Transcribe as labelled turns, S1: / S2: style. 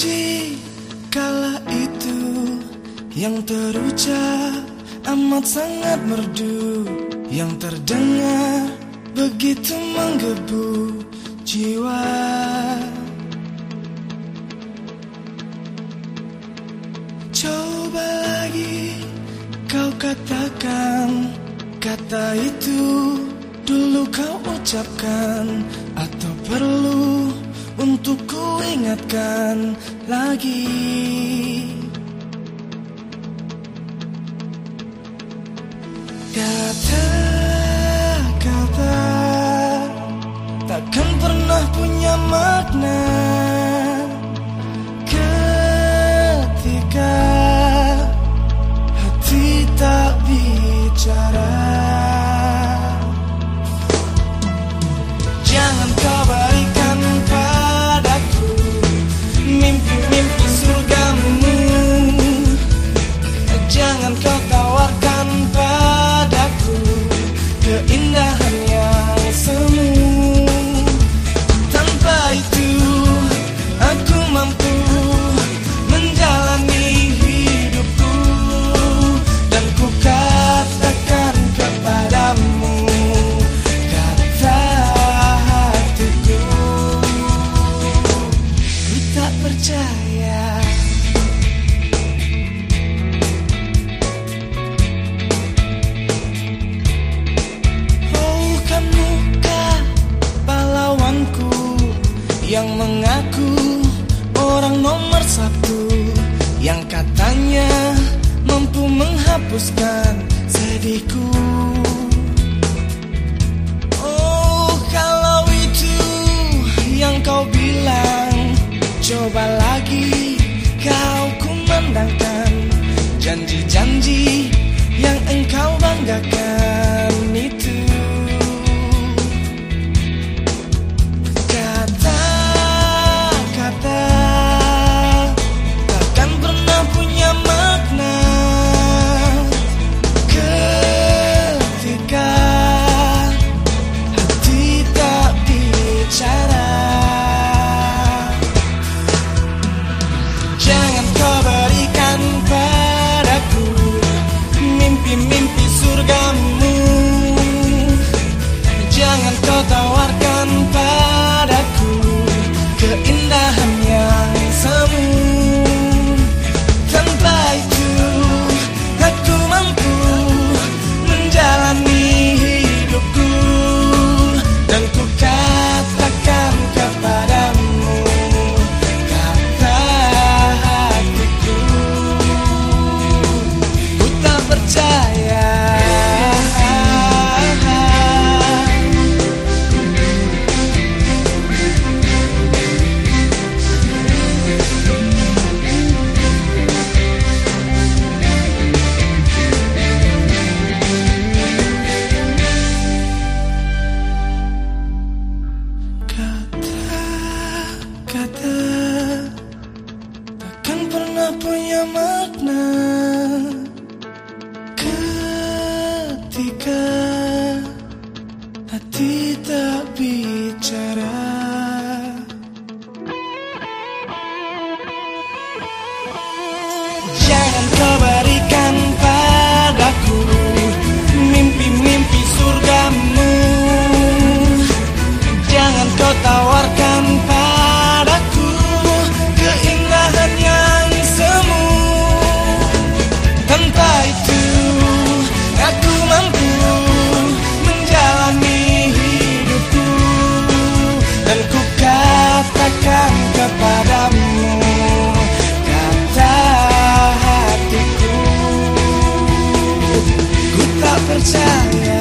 S1: Janji kala itu yang terucap amat sangat merdu. Yang terdengar begitu menggebu jiwa. Coba lagi kau katakan kata itu dulu kau ucapkan Atau perlu untuk ku ingatkan lagi. Kata-kata takkan pernah punya makna Yang mengaku orang nomor satu Yang katanya mampu menghapuskan sedihku. Oh kalau itu yang kau bilang Coba lagi kau kumandangkan Janji-janji yang engkau banggakan makna ketika tired